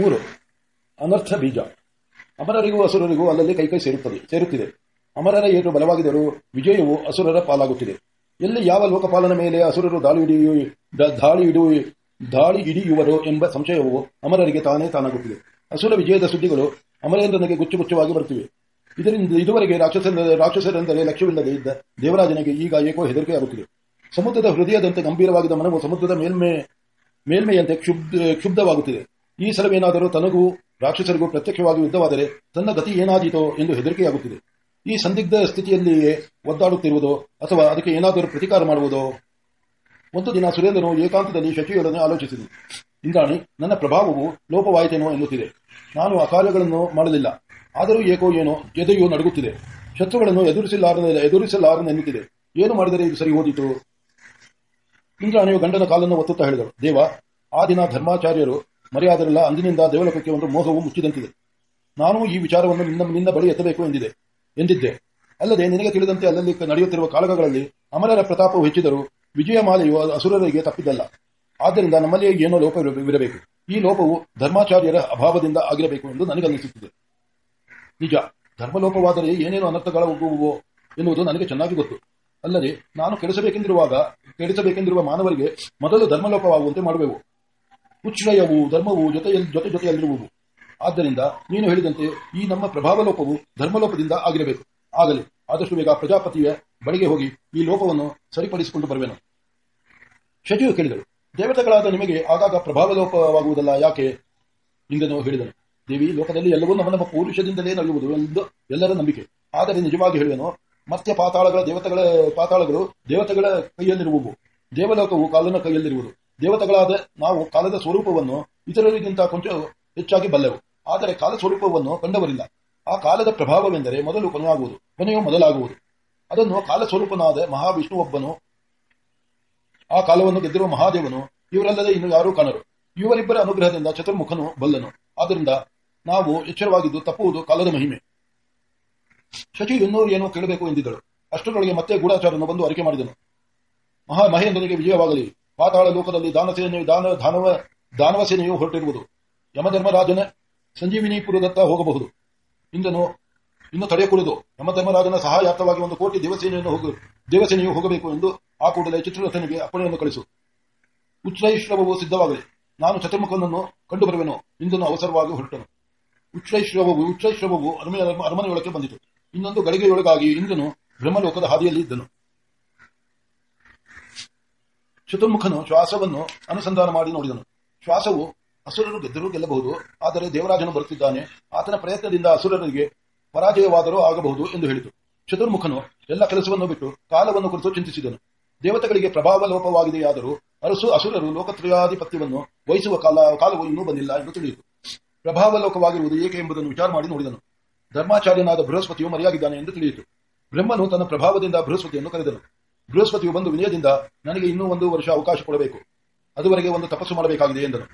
ಮೂರು. ಅನರ್ಥ ಬೀಜ. ಅಮರರಿಗೂ ಅಸುರರಿಗೂ ಅಲ್ಲಲ್ಲಿ ಕೈಕೈ ಸೇರುತ್ತದೆ, ಸೇರುತ್ತಿದೆ. ಅಮರರ ಏಟು ಬಲವಾಗಿದ್ದರೂ ವಿಜಯವು ಅಸುರರ ಪಾಲಾಗುತ್ತಿದೆ. ಎಲ್ಲಿ ಯಾವ ಲೋಕಪಾಲನ ಮೇಲೆ ಅಸುರರು ದಾಳಿ ಹಿಡಿಯು ದಾಳಿ ಹಿಡಿಯು ದಾಳಿ ಹಿಡಿಯುವರು ಎಂಬ ಸಂಶಯವು ಅಮರರಿಗೆ ತಾನೇ ತಾನಾಗುತ್ತಿದೆ. ಅಸುರ ವಿಜಯದ ಸುದ್ದಿಗಳು ಅಮರೇಂದ್ರನಿಗೆ ಗುಚ್ಚು ಗುಚ್ಚುವಾಗಿ ಬರುತ್ತಿವೆ. ಇದರಿಂದ ಇದುವರೆಗೆ ರಾಕ್ಷಸ ರಾಕ್ಷಸರೆಂದರೆ ಲಕ್ಷ್ಯವಿಲ್ಲದೆ ಇದ್ದ ದೇವರಾಜನಿಗೆ ಈಗ ಏಕೋ ಹೆದರಿಕೆ ಆಗುತ್ತಿದೆ. ಸಮುದ್ರದ ಹೃದಯದಂತೆ ಗಂಭೀರವಾಗಿದ್ದ ಮನವು ಸಮುದ್ರದ ಮೇಲ್ಮೆ ಮೇಲ್ಮೆಯಂತೆ ಕ್ಷುಬ್ ಕ್ಷುಬ್ಧವಾಗುತ್ತಿದೆ. ಈ ಸಲವೇನಾದರೂ ತನಗೂ ರಾಕ್ಷಸರಿಗೂ ಪ್ರತ್ಯಕ್ಷವಾಗಿ ಯುದ್ಧವಾದರೆ ತನ್ನ ಗತಿ ಏನಾದೀತೋ ಎಂದು ಹೆದರಿಕೆಯಾಗುತ್ತಿದೆ. ಈ ಸಂದಿಗ್ಧ ಸ್ಥಿತಿಯಲ್ಲಿಯೇ ಒದ್ದಾಡುತ್ತಿರುವುದೋ ಅಥವಾ ಅದಕ್ಕೆ ಏನಾದರೂ ಪ್ರತಿಕಾರ ಮಾಡುವುದೋ? ಒಂದು ದಿನ ಸುರೇಂದ್ರನು ಏಕಾಂತದಲ್ಲಿ ಶಚಿಯೊಡನೆ ಆಲೋಚಿಸಿದನು. ಇಂದ್ರಾಣಿ, ನನ್ನ ಪ್ರಭಾವವು ಲೋಪವಾಯಿತೇನೋ ಎನ್ನುತ್ತಿದೆ. ನಾನು ಆ ಕಾರ್ಯಗಳನ್ನು ಮಾಡಲಿಲ್ಲ. ಆದರೂ ಏಕೋ ಏನೋ ಎದೆಯು ನಡುಗುತ್ತಿದೆ. ಶತ್ರುಗಳನ್ನು ಎದುರಿಸಲಾರ ಎದುರಿಸಲಾರನೆನ್ನುತ್ತಿದೆ ಏನು ಮಾಡಿದರೆ ಇದು ಸರಿ ಹೋದಿತು? ಇಂದ್ರಾಣಿಯು ಗಂಡನ ಕಾಲನ್ನು ಒತ್ತುತ್ತಾ ಹೇಳಿದರು ದೇವ, ಆ ದಿನ ಧರ್ಮಾಚಾರ್ಯರು ಮರೆಯಾದರಲ್ಲ ಅಂದಿನಿಂದ ದೇವಲೋಕಕ್ಕೆ ಒಂದು ಮೋಹವು ಮುಚ್ಚಿದಂತಿದೆ. ನಾನು ಈ ವಿಚಾರವನ್ನು ನಿನ್ನ ನಿನ್ನ ಬಳಿ ಎತ್ತಬೇಕು ಎಂದಿದೆ, ಎಂದಿದ್ದೆ. ಅಲ್ಲದೆ ನಿನಗೆ ತಿಳಿದಂತೆ ಅಲ್ಲಲ್ಲಿ ನಡೆಯುತ್ತಿರುವ ಕಾಳಗಗಳಲ್ಲಿ ಅಮರರ ಪ್ರತಾಪವು ಹೆಚ್ಚಿದರೂ ವಿಜಯಮಾಲೆಯು ಅಸುರರಿಗೆ ತಪ್ಪಿದ್ದಲ್ಲ. ಆದ್ದರಿಂದ ನಮ್ಮಲ್ಲಿಯೇ ಏನೋ ಲೋಪವಿರಬೇಕು ಈ ಲೋಪವು ಧರ್ಮಾಚಾರ್ಯರ ಅಭಾವದಿಂದ ಆಗಿರಬೇಕು ಎಂದು ನನಗನ್ನಿಸುತ್ತಿದೆ. ನಿಜ, ಧರ್ಮಲೋಪವಾದರೆ ಏನೇನು ಅನರ್ಥಗಳಾಗುವುವೋ ಎನ್ನುವುದು ನನಗೆ ಚೆನ್ನಾಗಿ ಗೊತ್ತು. ಅಲ್ಲದೆ ನಾನು ಕೆಡಿಸಬೇಕೆಂದಿರುವಾಗ, ಕೆಡಿಸಬೇಕೆಂದಿರುವ ಮಾನವರಿಗೆ ಮೊದಲು ಧರ್ಮಲೋಪವಾಗುವಂತೆ ಮಾಡುವೆವು. ಉಚ್ಛ್ರಯವು ಧರ್ಮವು ಜೊತೆಯಲ್ಲಿ ಜೊತೆ, ಜೊತೆಯಲ್ಲಿರುವುದು. ಆದ್ದರಿಂದ ನೀನು ಹೇಳಿದಂತೆ ಈ ನಮ್ಮ ಪ್ರಭಾವಲೋಪವು ಧರ್ಮಲೋಪದಿಂದ ಆಗಿರಬೇಕು. ಆಗಲಿ, ಆದಷ್ಟು ಬೇಗ ಪ್ರಜಾಪತಿಯ ಬಳಿಗೆ ಹೋಗಿ ಈ ಲೋಪವನ್ನು ಸರಿಪಡಿಸಿಕೊಂಡು ಬರುವೆನು. ಶಚಿಯು ಕೇಳಿದಳು, ದೇವತೆಗಳಾದ ನಿಮಗೆ ಆಗಾಗ ಪ್ರಭಾವಲೋಪವಾಗುವುದಲ್ಲ ಯಾಕೆ? ಇಂದನು ಹೇಳಿದನು, ದೇವಿ, ಲೋಕದಲ್ಲಿ ಎಲ್ಲವೂ ನಮ್ಮ ನಮ್ಮ ಪೌರುಷದಿಂದಲೇ ನಡೆಯುವುದು ಎಂದು ಎಲ್ಲರ ನಂಬಿಕೆ. ಆದರೆ ನಿಜವಾಗಿ ಹೇಳುವೆನು ಮತ್ತೆ ಪಾತಾಳಗಳ ದೇವತೆಗಳ, ಪಾತಾಳಗಳು ದೇವತೆಗಳ ಕೈಯಲ್ಲಿರುವವು. ದೇವಲೋಕವು ಕಾಲನ ಕೈಯಲ್ಲಿರುವುದು. ದೇವತೆಗಳಾದ ನಾವು ಕಾಲದ ಸ್ವರೂಪವನ್ನು ಇತರರಿಗಿಂತ ಕೊಂಚ ಹೆಚ್ಚಾಗಿ ಬಲ್ಲೆವು. ಆದರೆ ಕಾಲ ಸ್ವರೂಪವನ್ನು ಕಂಡವರಿಲ್ಲ. ಆ ಕಾಲದ ಪ್ರಭಾವವೆಂದರೆ ಮೊದಲು ಕೊನೆಯಾಗುವುದು, ಕೊನೆಯು ಮೊದಲಾಗುವುದು. ಅದನ್ನು ಕಾಲ ಸ್ವರೂಪನಾದ ಮಹಾವಿಷ್ಣು ಒಬ್ಬನು, ಆ ಕಾಲವನ್ನು ಗೆದ್ದಿರುವ ಮಹಾದೇವನು, ಇವರಲ್ಲದೆ ಇನ್ನು ಯಾರೂ ಕಾಣರು. ಇವರಿಬ್ಬರ ಅನುಗ್ರಹದಿಂದ ಚತುರ್ಮುಖನು ಬಲ್ಲನು. ಆದ್ದರಿಂದ ನಾವು ಎಚ್ಚರವಾಗಿದ್ದು ತಪ್ಪುವುದು ಕಾಲದ ಮಹಿಮೆ. ಶಚಿ ಇನ್ನೂರು ಏನೋ ಕೇಳಬೇಕು ಎಂದಿದ್ದಳು. ಅಷ್ಟರೊಳಗೆ ಮತ್ತೆ ಗೂಢಾಚಾರನು ಬಂದು ಅರಿಕೆ ಮಾಡಿದನು. ಮಹಾ ಮಹೇಂದ್ರನಿಗೆ ವಿಜಯವಾಗಲಿ. ಪಾತಾಳ ಲೋಕದಲ್ಲಿ ದಾನಸೇನೆ ದಾನ ದಾನವ ದಾನವ ಸೇನೆಯು ಹೊರಟಿರುವುದು. ಯಮಧರ್ಮರಾಜನ ಸಂಜೀವಿನಿಪುರದತ್ತ ಹೋಗಬಹುದು. ಇಂದನು ಇನ್ನು ತಡೆಯಕೂಡದು ಯಮಧರ್ಮರಾಜನ ಸಹಾಯಾರ್ಥವಾಗಿ ಒಂದು ಕೋಟಿ ದೇವಸೇನೆಯನ್ನು ಹೋಗ, ದೇವಸೇನೆಯು ಹೋಗಬೇಕು ಎಂದು ಆ ಕೂಡಲೇ ಚಿತ್ರರಥನಿಗೆ ಅಪ್ಪಣೆಯನ್ನು ಕಳಿಸು. ಉಚ್ಛ್ರೈಶ್ರವವು ಸಿದ್ಧವಾಗಲಿ. ನಾನು ಚತುರ್ಮುಖನನ್ನು ಕಂಡು ಬರುವೆನು ಇಂದನು ಅವಸರವಾಗಿ ಹೊರಟನು. ಉಚ್ಛ್ರೈಶ್ರವವು ಅರಮನೆ, ಅರಮನೆಯೊಳಕ್ಕೆ ಬಂದಿತು. ಇನ್ನೊಂದು ಗಳಿಗೆಯೊಳಗಾಗಿ ಇಂದನು ಬ್ರಹ್ಮಲೋಕದ ಹಾದಿಯಲ್ಲಿ ಇದ್ದನು. ಚತುರ್ಮುಖನು ಶ್ವಾಸವನ್ನು ಅನುಸಂಧಾನ ಮಾಡಿ ನೋಡಿದನು. ಶ್ವಾಸವು ಅಸುರರು ಗೆದ್ದರೂ ಗೆಲ್ಲಬಹುದು, ಆದರೆ ದೇವರಾಜನು ಬರುತ್ತಿದ್ದಾನೆ. ಆತನ ಪ್ರಯತ್ನದಿಂದ ಅಸುರರಿಗೆ ಪರಾಜಯವಾದರೂ ಆಗಬಹುದು ಎಂದು ಹೇಳಿತು. ಚತುರ್ಮುಖನು ಎಲ್ಲ ಕೆಲಸವನ್ನು ಬಿಟ್ಟು ಕಾಲವನ್ನು ಕುರಿತು ಚಿಂತಿಸಿದನು. ದೇವತೆಗಳಿಗೆ ಪ್ರಭಾವ ಲೋಪವಾಗಿದೆಯಾದರೂ ಅರಸು ಅಸುರರು ಲೋಕತ್ರಯಾಧಿಪತ್ಯವನ್ನು ವಹಿಸುವ ಕಾಲ, ಕಾಲವು ಇನ್ನೂ ಬಂದಿಲ್ಲ ಎಂದು ತಿಳಿಯಿತು. ಪ್ರಭಾವ ಲೋಕವಾಗಿರುವುದು ಏಕೆ ಎಂಬುದನ್ನು ವಿಚಾರ ಮಾಡಿ ನೋಡಿದನು. ಧರ್ಮಾಚಾರ್ಯನಾದ ಬೃಹಸ್ಪತಿಯು ಮರೆಯಾಗಿದ್ದಾನೆ ಎಂದು ತಿಳಿಯಿತು. ಬ್ರಹ್ಮನು ತನ್ನ ಪ್ರಭಾವದಿಂದ ಬೃಹಸ್ಪತಿಯನ್ನು ಕರೆದನು. ಬೃಹಸ್ಪತಿಯು ಬಂದು ವಿನಯದಿಂದ ನನಗೆ ಇನ್ನೂ ಒಂದು ವರ್ಷ ಅವಕಾಶ ಕೊಡಬೇಕು. ಅದುವರೆಗೆ ಒಂದು ತಪಸ್ಸು ಮಾಡಬೇಕಾಗಿದೆ ಎಂದನು.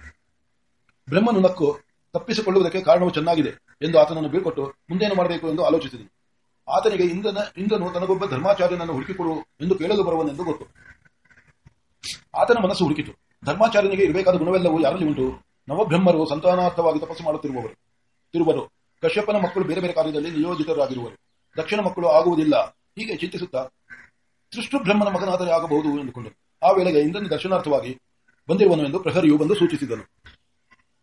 ಬ್ರಹ್ಮನು ನಕ್ಕು, ತಪ್ಪಿಸಿಕೊಳ್ಳುವುದಕ್ಕೆ ಕಾರಣವು ಚೆನ್ನಾಗಿದೆ ಎಂದು ಆತನನ್ನು ಬೀಳ್ಕೊಟ್ಟು ಮುಂದೇನು ಮಾಡಬೇಕು ಎಂದು ಆಲೋಚಿಸಿದನು. ಆತನಿಗೆ ಇಂದ್ರನ, ಇಂದ್ರನು ತನಗೊಬ್ಬ ಧರ್ಮಾಚಾರ್ಯನನ್ನು ಹುಡುಕಿಕೊಡು ಎಂದು ಕೇಳಲು ಬರುವನೆಂದು ಗೊತ್ತು. ಆತನ ಮನಸ್ಸು ಹುಡುಕಿತು. ಧರ್ಮಾಚಾರ್ಯನಿಗೆ ಇರಬೇಕಾದ ಗುಣವೆಲ್ಲವೂ ಯಾರಲ್ಲಿ ಉಂಟು? ನವಬ್ರಹ್ಮರು ಸಂತಾನಾರ್ಥವಾಗಿ ತಪಸ್ಸು ಮಾಡುತ್ತಿರುವವರು. ತಿರುವರು ಕಶ್ಯಪನ ಮಕ್ಕಳು ಬೇರೆ ಬೇರೆ ಕಾರ್ಯದಲ್ಲಿ ನಿಯೋಜಿತರಾಗಿರುವರು. ದಕ್ಷಿಣ ಮಕ್ಕಳು ಆಗುವುದಿಲ್ಲ. ಹೀಗೆ ಚಿಂತಿಸುತ್ತಾ ಸೃಷ್ಟು ಬ್ರಹ್ಮನ ಮಗನಾದರೆ ಆಗಬಹುದು ಎಂದುಕೊಂಡನು ಆ ವೇಳೆಗೆ ಇಂದ್ರನ ದರ್ಶನಾರ್ಥವಾಗಿ ಬಂದಿರುವನು ಎಂದು ಪ್ರಹರಿಯು ಬಂದು ಸೂಚಿಸಿದನು.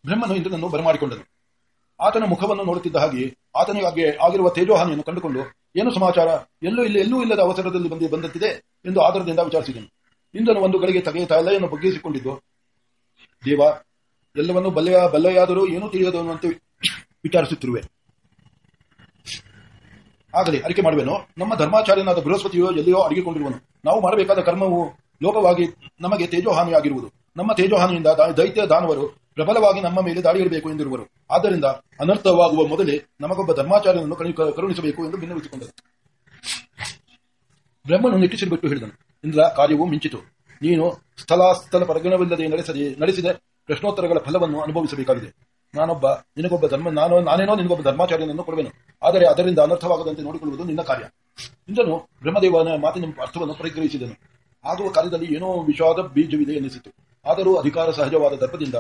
ಬ್ರಹ್ಮನು ಇಂದ್ರನನ್ನು ಬರಮಾಡಿಕೊಂಡನು. ಆತನ ಮುಖವನ್ನು ನೋಡುತ್ತಿದ್ದ ಹಾಗೆ ಆತನಿಗೆ ಆಗಿರುವ ತೇಜೋಹಾನಿಯನ್ನು ಕಂಡುಕೊಂಡು, ಏನು ಸಮಾಚಾರ? ಎಲ್ಲೂ ಇಲ್ಲ, ಎಲ್ಲೂ ಇಲ್ಲದ ಅವಸರದಲ್ಲಿ ಬಂದಿ, ಬಂದಂತಿದೆ? ಎಂದು ಆದರದಿಂದ ವಿಚಾರಿಸಿದನು. ಇಂದ್ರನು ಒಂದು ಗಳಿಗೆ ತಗೆಯ ತಲೆಯನ್ನು ಬಗ್ಗಿಸಿಕೊಂಡಿದ್ದು, ದೇವ, ಎಲ್ಲವನ್ನು ಬಲ್ಲೆಯ, ಬಲ್ಲೆಯಾದರೂ ಏನೂ ತಿಳಿಯದವನು ಅಂತ ವಿಚಾರಿಸುತ್ತಿರುವೆ. ಆಗಲಿ, ಅರಿಕೆ ಮಾಡುವೆನು? ನಮ್ಮ ಧರ್ಮಾಚಾರ್ಯನಾದ ಬೃಹಸ್ಪತಿಯೋ ಎಲ್ಲಿಯೋ ಅಡಗಿಕೊಂಡಿರುವನು. ನಾವು ಮಾಡಬೇಕಾದ ಕರ್ಮವು ಲೋಪವಾಗಿ ನಮಗೆ ತೇಜೋಹಾನಿಯಾಗಿರುವುದು. ನಮ್ಮ ತೇಜೋಹಾನಿಯಿಂದ ದೈತ್ಯ ದಾನವರು ಪ್ರಬಲವಾಗಿ ನಮ್ಮ ಮೇಲೆ ದಾಳಿ ಇಡಬೇಕು ಎಂದಿರುವರು. ಆದ್ದರಿಂದ ಅನರ್ಥವಾಗುವ ಮೊದಲೇ ನಮಗೊಬ್ಬ ಧರ್ಮಾಚಾರ್ಯನನ್ನು ಕರುಣಿ- ಕರುಣಿಸಬೇಕು ಎಂದು ಭಿನ್ನವಿಸಿಕೊಂಡರು ಬ್ರಹ್ಮನು ನಿಟ್ಟಿಸಿಬಿಟ್ಟು ಹೇಳಿದನು, ಇಂದ್ರ, ಕಾರ್ಯವು ಮಿಂಚಿತು. ನೀನು ಸ್ಥಳಾಸ್ಥಲ ಪರಗಣವಿಲ್ಲದೆ ನಡೆಸದೆ, ನಡೆಸಿದ ಪ್ರಶ್ನೋತ್ತರಗಳ ಫಲವನ್ನು ಅನುಭವಿಸಬೇಕಾಗಿದೆ. ನಾನೊಬ್ಬ, ನಿನಗೊಬ್ಬ ಧರ್ಮ, ನಾನು, ನಾನೇನೋ ನಿನಗೊಬ್ಬ ಧರ್ಮಾಚಾರ್ಯನನ್ನು ಕೊಡುವೆನು. ಆದರೆ ಅದರಿಂದ ಅನರ್ಥವಾಗದಂತೆ ನೋಡಿಕೊಳ್ಳುವುದು ನಿನ್ನ ಕಾರ್ಯ. ಇಂದನು ಬ್ರಹ್ಮದೇವನ ಮಾತಿನ ಅರ್ಥವನ್ನು ಪರಿಗ್ರಹಿಸಿದನು. ಆಗುವ ಕಾರ್ಯದಲ್ಲಿ ಏನೋ ವಿಷಾದ ಬೀಜವಿದೆ ಎನಿಸಿತು ಆದರೂ ಅಧಿಕಾರ ಸಹಜವಾದ ದರ್ಪದಿಂದ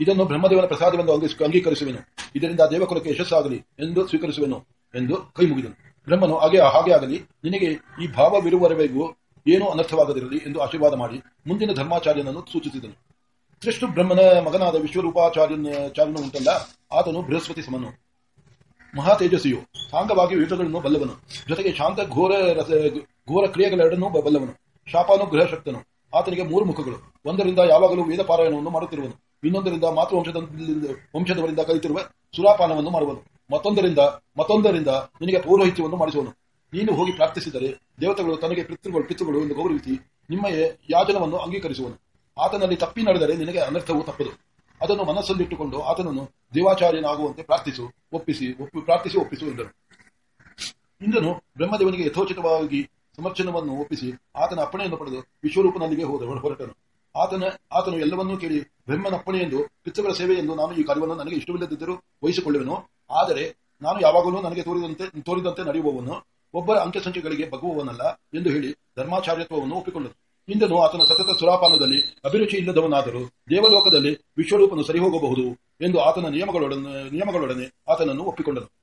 ಇದನ್ನು ಬ್ರಹ್ಮದೇವನ ಪ್ರಸಾದವೆಂದು ಅಂಗೀ- ಅಂಗೀಕರಿಸುವೆನು. ಇದರಿಂದ ದೇವಕುಲಕ್ಕೆ ಯಶಸ್ಸಾಗಲಿ ಎಂದು ಸ್ವೀಕರಿಸುವೆನು ಎಂದು ಕೈ ಮುಗಿದನು. ಬ್ರಹ್ಮನು ಹಾಗೆ ಹಾಗೆ ಆಗಲಿ, ನಿನಗೆ ಈ ಭಾವವಿರುವವರೆಗೂ ಏನೂ ಅನರ್ಥವಾಗದಿರಲಿ ಎಂದು ಆಶೀರ್ವಾದ ಮಾಡಿ ಮುಂದಿನ ಧರ್ಮಾಚಾರ್ಯನನ್ನು ಸೂಚಿಸಿದನು. ಶ್ರೇಷ್ಠ ಬ್ರಹ್ಮನ ಮಗನಾದ ವಿಶ್ವರೂಪಾಚಾರ್ಯನ, ಚಾರ್ಯನು ಉಂಟಲ್ಲ, ಆತನು ಬೃಹಸ್ಪತಿ ಸಮನು. ಮಹಾ ತೇಜಸ್ವಿಯು ಸಾಂಗವಾಗಿ ಯುದ್ಧಗಳನ್ನು ಬಲ್ಲವನು. ಜೊತೆಗೆ ಶಾಂತ ಘೋರ ಘೋರ ಕ್ರಿಯೆಗಳೆರಡನ್ನೂ ಬಲ್ಲವನು. ಶಾಪಾನುಗ್ರಹ ಶಕ್ತನು. ಆತನಿಗೆ ಮೂರು ಮುಖಗಳು. ಒಂದರಿಂದ ಯಾವಾಗಲೂ ವೇದ ಪಾರಾಯಣವನ್ನು ಮಾಡುತ್ತಿರುವನು. ಇನ್ನೊಂದರಿಂದ ಮಾತೃವಂಶದ ವಂಶದವರಿಂದ ಕಲಿತಿರುವ ಸುರಾಪಾನವನ್ನು ಮಾಡುವನು. ಮತ್ತೊಂದರಿಂದ ಮತ್ತೊಂದರಿಂದ ನಿನಗೆ ಪೌರೋಹಿತ್ಯವನ್ನು ಮಾಡಿಸುವನು. ನೀನು ಹೋಗಿ ಪ್ರಾರ್ಥಿಸಿದರೆ ದೇವತೆಗಳು ತನಗೆ ಪಿತೃಗಳು ಪಿತೃಗಳು ಎಂದು ಗೌರವಿಸಿ ನಿಮ್ಮ ಯಾಜನವನ್ನು ಅಂಗೀಕರಿಸುವನು. ಆತನಲ್ಲಿ ತಪ್ಪಿ ನಡೆದರೆ ನಿನಗೆ ಅನರ್ಥವು ತಪ್ಪದು. ಅದನ್ನು ಮನಸ್ಸಲ್ಲಿಟ್ಟುಕೊಂಡು ಆತನನ್ನು ದೇವಾಚಾರ್ಯನಾಗುವಂತೆ ಪ್ರಾರ್ಥಿಸು, ಒಪ್ಪಿಸಿ, ಒಪ್ಪಿ, ಪ್ರಾರ್ಥಿಸಿ, ಒಪ್ಪಿಸು ಎಂದರು ಇಂದ್ರನು ಬ್ರಹ್ಮದೇವನಿಗೆ ಯಥೋಚಿತವಾಗಿ ಸಮರ್ಚನವನ್ನು ಒಪ್ಪಿಸಿ ಆತನ ಅಪ್ಪಣೆಯನ್ನು ಪಡೆದು ವಿಶ್ವರೂಪನಲ್ಲಿಗೆ ಹೋದ ಹೊರಟನು. ಆತನ ಆತನು ಎಲ್ಲವನ್ನೂ ಕೇಳಿ ಬ್ರಹ್ಮನ ಅಪ್ಪಣೆ ಎಂದು ಪಿತೃಗಳ ಸೇವೆ ಎಂದು ನಾನು ಈ ಕಾರ್ಯವನ್ನು ನನಗೆ ಇಷ್ಟವಿಲ್ಲದಿದ್ದರೂ ವಹಿಸಿಕೊಳ್ಳುವೆನು. ಆದರೆ ನಾನು ಯಾವಾಗಲೂ ನನಗೆ ತೋರಿದಂತೆ ತೋರಿದಂತೆ ನಡೆಯುವವನು, ಒಬ್ಬರ ಅಂಕೆಸಂಖ್ಯೆಗಳಿಗೆ ಬಗ್ಗುವವನಲ್ಲ ಎಂದು ಹೇಳಿ ಧರ್ಮಾಚಾರ್ಯತ್ವವನ್ನು ಒಪ್ಪಿಕೊಂಡನು. ಇಂದನು ಆತನ ಸತತ ಸುರಾಪಾನದಲ್ಲಿ ಅಭಿರುಚಿ ಇಲ್ಲದವನಾದರೂ ದೇವಲೋಕದಲ್ಲಿ ವಿಶ್ವರೂಪನು ಸರಿಹೋಗಬಹುದು ಎಂದು ಆತನ ನಿಯಮಗಳೊಡನೆ ನಿಯಮಗಳೊಡನೆ ಆತನನ್ನು ಒಪ್ಪಿಕೊಂಡನು.